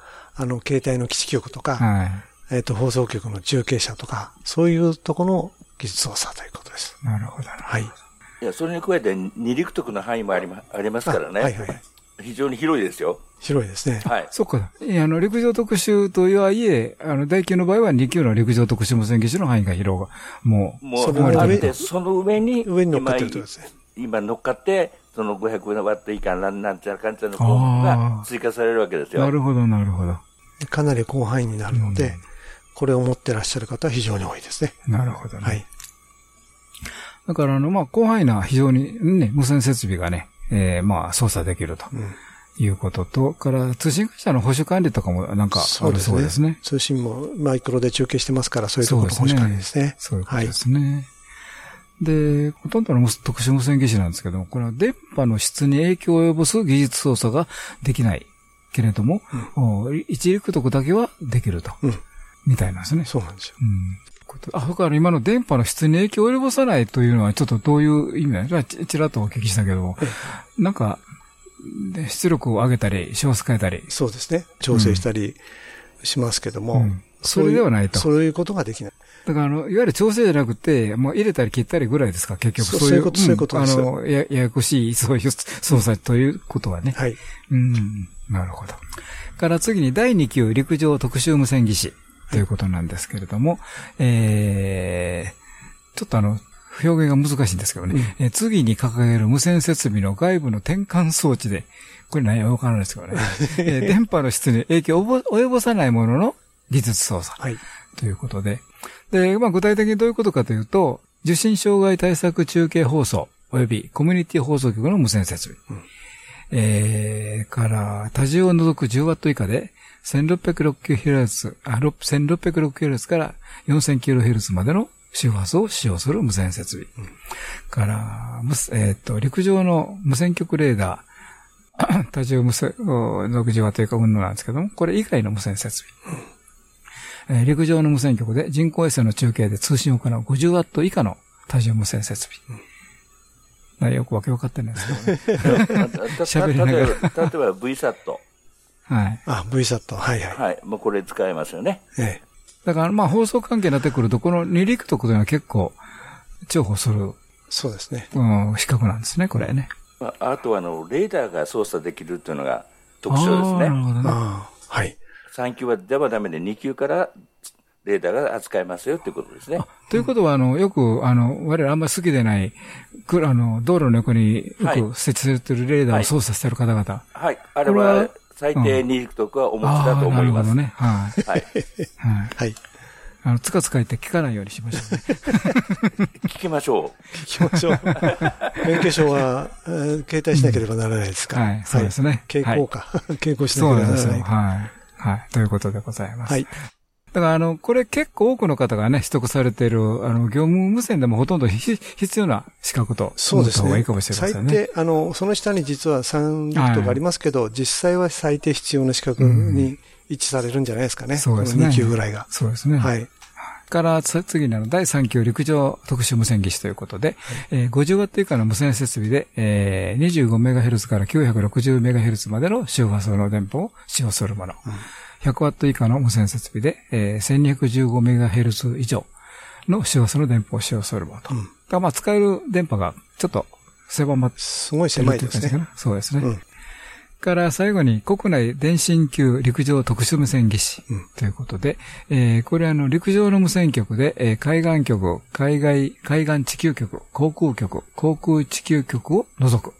あの、携帯の基地局とか、はい、えっ、と、放送局の中継車とか、そういうとこの技術操作ということです。なるほど。はい。いや、それに加えて、二陸徳の範囲もありまありますからね。はいはい。非常に広いですよ。広いですね。はい。そっか。いや、あの、陸上特殊とはいえ、あの、大級の場合は2級の陸上特殊無線技師の範囲が広が、もう、もう、その上で、その上に、上に乗っかってるとですね。今乗っかって、その500ワット以下なんなんちゃらかんちゃらの項目が追加されるわけですよ。なるほど、なるほど。かなり広範囲になるので、うん、これを持ってらっしゃる方は非常に多いですね。なるほどね。はい。だから、あの、まあ、広範囲な非常にね、無線設備がね、えー、まあ、操作できると。うんいうことと、から通信会社の保守管理とかもなんかあるそうですね。通信もマイクロで中継してますから、そういうところの保守管理ですね。そういうことですね。で、ほとんどの特殊無線技師なんですけども、これは電波の質に影響を及ぼす技術操作ができないけれども、うん、一陸徳だけはできると。うん、みたいなんですね。そうなんですよ。うんあ、だから今の電波の質に影響を及ぼさないというのはちょっとどういう意味なのか？ちらっとお聞きしたけど、なんか、で出力を上げたり、小数変えたり。そうですね。調整したりしますけども。うん、それではないと。そういうことができない。だから、あの、いわゆる調整じゃなくて、もう入れたり切ったりぐらいですか、結局。そういうこと、そういうことです。あの、や、ややこしい、そういう操作ということはね。はい。うん、なるほど。から次に第2級陸上特殊無線技師ということなんですけれども、えー、ちょっとあの、表現が難しいんですけどね。うん、え次に掲げる無線設備の外部の転換装置で、これ何やわからないですけどね。え電波の質に影響を及ぼさないものの技術操作。はい。ということで。で、まあ具体的にどういうことかというと、受信障害対策中継放送、及びコミュニティ放送局の無線設備。うん、えー、から、多重を除く 10W 以下で、1606kHz、あ、1606kHz から 4000kHz までの周波数を使用する無線設備。うん、から、えっ、ー、と、陸上の無線局レーダー、多重無線、60ワット以下運動なんですけども、これ以外の無線設備。うん、えー、陸上の無線局で人工衛星の中継で通信を行う50ワット以下の多重無線設備。うん、よくわけ分かってないですけどね。喋りながら。例えば VSAT。はい。あ、VSAT。はいはい。はい。もうこれ使えますよね。ええ。だからまあ放送関係になってくると、この二陸徳というのは結構重宝するそうですね。うん、資格なんですね、これね。ああとは、あの、レーダーが操作できるっていうのが特徴ですね。なるほどね。はい。3級はではダメで2級からレーダーが扱えますよということですね。ということは、あの、よく、あの、我々あんまり好きでない、くあの、道路の横によく設置されているレーダーを操作している方々。はい。はい、あれは、最低二軸徳はお持ちだと思います。なるほどね。はい。はい。はい。あの、つかつか言って聞かないようにしましょう、ね。聞きましょう。聞きましょう。免許証は、えー、携帯しなければならないですか、うん、はい、そうですね。傾向か。傾向しなければならない。そうですよ。はい。はい。ということでございます。はい。だから、あの、これ結構多くの方がね、取得されている、あの、業務無線でもほとんど必要な資格と思った方がいいかもしれませんね。最低、あの、その下に実は3陸とかありますけど、はい、実際は最低必要な資格に位置されるんじゃないですかね。うん、そうですね。2級ぐらいが。そうですね。はい。から次の第3級陸上特殊無線技師ということで、はい、えー、50ワット以下の無線設備で、えー、25MHz から 960MHz までの周波数の電波を使用するもの。うん100ワット以下の無線設備で、えー、1215MHz 以上の周波数の電波を使用するものと。うん、が、まあ、使える電波がちょっと狭まってすごい狭いですね。そうですね。うん、から最後に国内電信級陸上特殊無線技師ということで、うん、えー、これはあの陸上の無線局で、えー、海岸局、海外、海岸地球局、航空局、航空地球局を除く。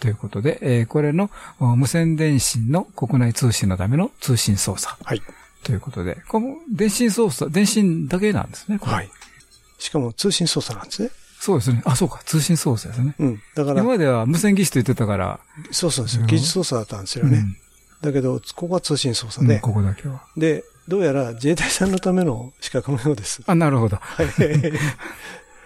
ということで、えー、これの無線電信の国内通信のための通信操作。はい。ということで、この電信操作、電信だけなんですね、はい。しかも通信操作なんですね。そうですね。あ、そうか。通信操作ですね。うん。だから。今までは無線技師と言ってたから。そうそうですよ。技術操作だったんですよね。うん、だけど、ここは通信操作で、うん、ここだけは。で、どうやら自衛隊さんのための資格のようです。あ、なるほど。はい。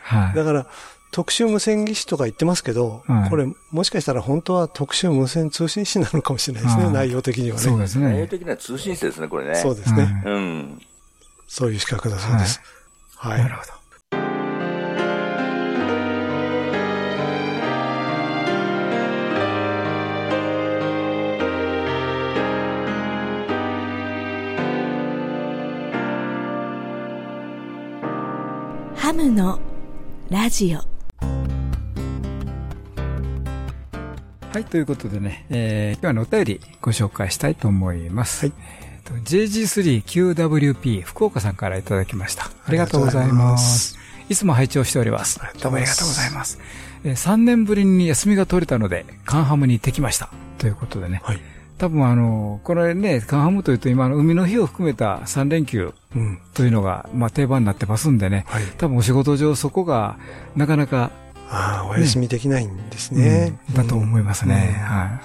はい。だから、特殊無線技師とか言ってますけど、はい、これもしかしたら本当は特殊無線通信士なのかもしれないですね、内容的にはね。そうですね。内容的には通信士ですね、これね。そうですね。うん。そういう資格だそうです。はい。はい、なるほど。ハムのラジオはい、ということでね、えー、今日のお便りご紹介したいと思います。はい。えー、JG3QWP 福岡さんからいただきました。ありがとうございます。いつも拝聴しております。どうもありがとうございます。えー、3年ぶりに休みが取れたので、カンハムに行ってきました。ということでね。はい。多分あの、これね、カンハムというと今の海の日を含めた3連休というのが、まあ定番になってますんでね、はい、多分お仕事上そこがなかなかああ、お休みできないんですね。うん、だと思いますね。は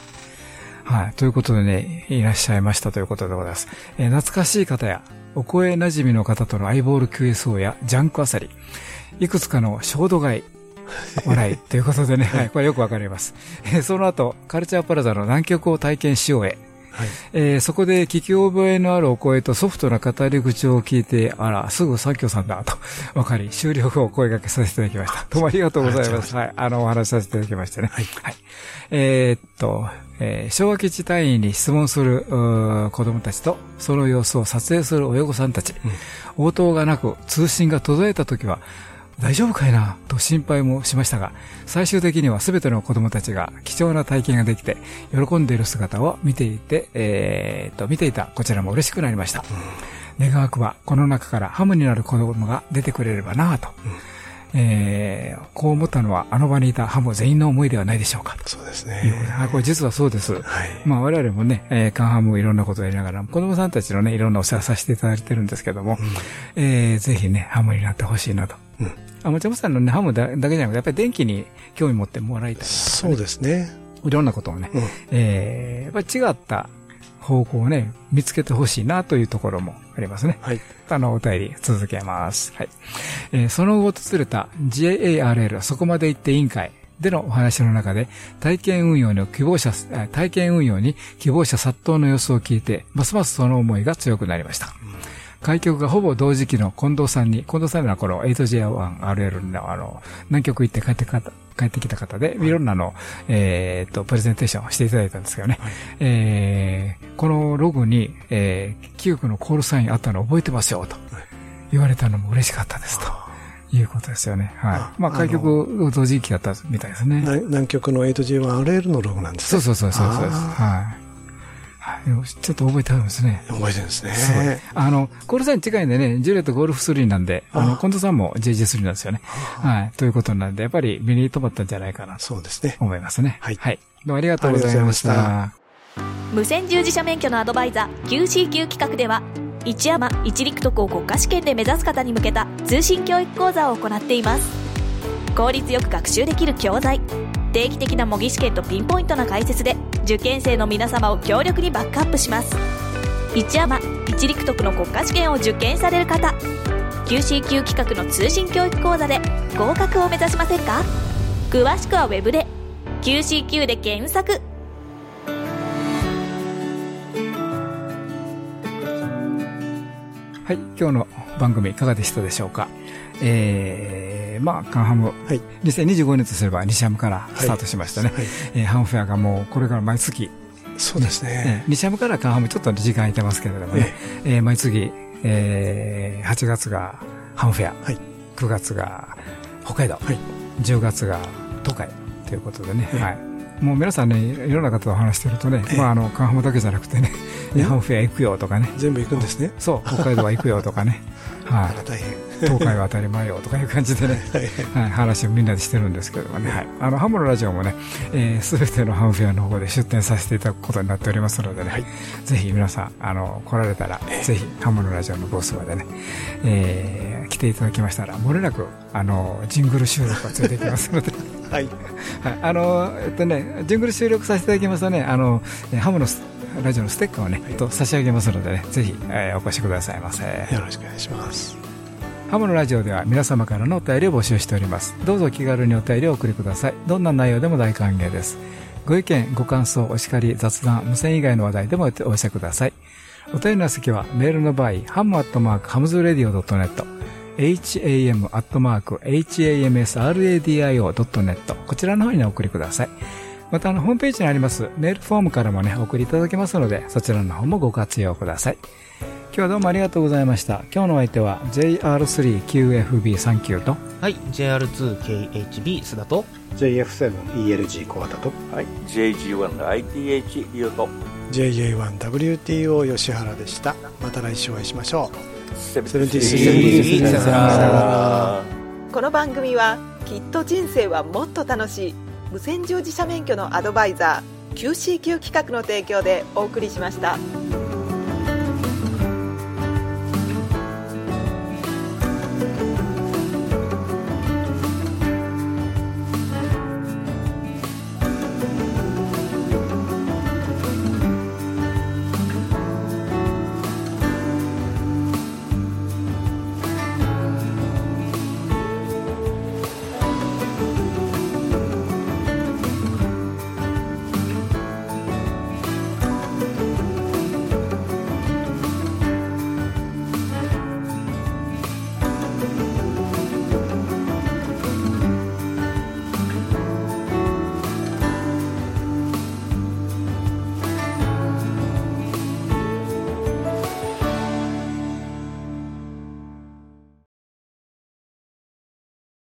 い。はい。ということでね、いらっしゃいましたということでございます。えー、懐かしい方や、お声馴染みの方とのアイボール QSO やジャンクアサリ、いくつかの衝動買い、笑いということでね、はい、これよくわかります。えー、その後、カルチャープラザの南極を体験しようへ、はい、えー、そこで聞き覚えのあるお声とソフトな語り口を聞いて、あら、すぐ三協さんだと分かり、終了後お声掛けさせていただきました。どうもありがとうございます。はい、あの、お話しさせていただきましてね。はい。はい、えー、っと、えー、昭和基地隊員に質問する子供たちと、その様子を撮影する親御さんたち、うん、応答がなく通信が途絶えた時は、大丈夫かいな？と心配もしましたが、最終的には全ての子供たちが貴重な体験ができて、喜んでいる姿を見ていて、えー、と、見ていたこちらも嬉しくなりました。うん、願わくは、この中からハムになる子供が出てくれればなと。うんえー、こう思ったのは、あの場にいたハム全員の思いではないでしょうか。そうですね。あ、これ実はそうです。はい。まあ我々もね、えー、カンハムいろんなことをやりながら、子供さんたちのね、いろんなお世話させていただいてるんですけども、うん、えー、ぜひね、ハムになってほしいなと。うん。あ、もちろんさんのね、ハムだけじゃなくて、やっぱり電気に興味持ってもらいたい、ね、そうですね。いろんなことをね、うん、えー、やっぱり違った方向をね、見つけてほしいなというところもありますね。はい。あの、お便り続けます。はい。えー、その後訪れた GARL そこまで行って委員会でのお話の中で、体験運用の希望者、体験運用に希望者殺到の様子を聞いて、ますますその思いが強くなりました。開局がほぼ同時期の近藤さんに、近藤さんはこの 8J1RL のあの、南極行って帰ってか帰ってきた方で、いろんなの、えっと、プレゼンテーションをしていただいたんですけどね、はい、えー、このログに、えー、企業のコールサインあったの覚えてますよ、と言われたのも嬉しかったですと。いうことですよね。はい。まあ、開局同時期だったみたいですね。南極の 8G1RL のロゴなんですね。そうそうそうそうそう。はい。ちょっと覚えてあるんですね。覚えてるんですね。あの、コールサイン近いんでね、ジュレットゴルフ3なんで、あの、近藤さんも JJ3 なんですよね。はい。ということなんで、やっぱり目に留まったんじゃないかな。そうですね。思いますね。はい。はい。どうもありがとうございました。無線従事者免許のアドバイザー QCQ 企画では、一山一陸徳を国家試験で目指す方に向けた通信教育講座を行っています。効率よく学習できる教材、定期的な模擬試験とピンポイントな解説で受験生の皆様を強力にバックアップします。一山一陸徳の国家試験を受験される方。QCQ 企画の通信教育講座で合格を目指しませんか？詳しくはウェブで QCQ で検索。はい今日の番組いかがでしたでしょうか？えーー、まあ、カンハム、はい、2025年とすれば西ハムからスタートしましたね。はい。はい、えー、ハムフェアがもうこれから毎月、そうですね。西ハムからカンハムちょっと時間空いてますけれどもね、ええー、毎月、えー、8月がハムフェア、はい、9月が北海道、はい、10月が東海ということでね、はい。もう皆さんね、いろんな方と話してるとね、まあ、あの、カンハムだけじゃなくてね、ハムフェア行くよとかね。全部行くんですね。そう、北海道は行くよとかね。はい。大変。東海は当たり前よとかいう感じでね、はい、話をみんなでしてるんですけどもね、はい、あのハムのラジオもね、す、えー、べ、てのハムフェアの方で出展させていただくことになっておりますのでね、はい、ぜひ皆さん、あの、来られたら、ぜひハムのラジオのブースまでね、えー、来ていただきましたら、漏れなく、あの、ジングル収録がついていきますので、はい。はい。あの、えっとね、ジングル収録させていただきますとね、あの、ハムのラジオのステッカーをね、と差し上げますのでね、ぜひ、えー、お越しくださいませ。よろしくお願いします。ハムのラジオでは皆様からのお便りを募集しております。どうぞ気軽にお便りをお送りください。どんな内容でも大歓迎です。ご意見、ご感想、お叱り、雑談、無線以外の話題でもお寄せください。お便りの席はメールの場合、ハムアットマークハムズラディオ .net、ham アットマーク hamsradio.net こちらの方にお送りください。またあの、ホームページにありますメールフォームからもね、お送りいただけますので、そちらの方もご活用ください。今日はどうもありがとうございました。今日のお相手は JR3QFB39 とはい JR2KHB 須田と JF7ELG 小型とはい。JG1ITH リオと JJ1WTO 吉原でした。また来週お会いしましょう。セブンティスこの番組はきっと人生はもっと楽しい無線乗自社免許のアドバイザー QCQ 企画の提供でお送りしました。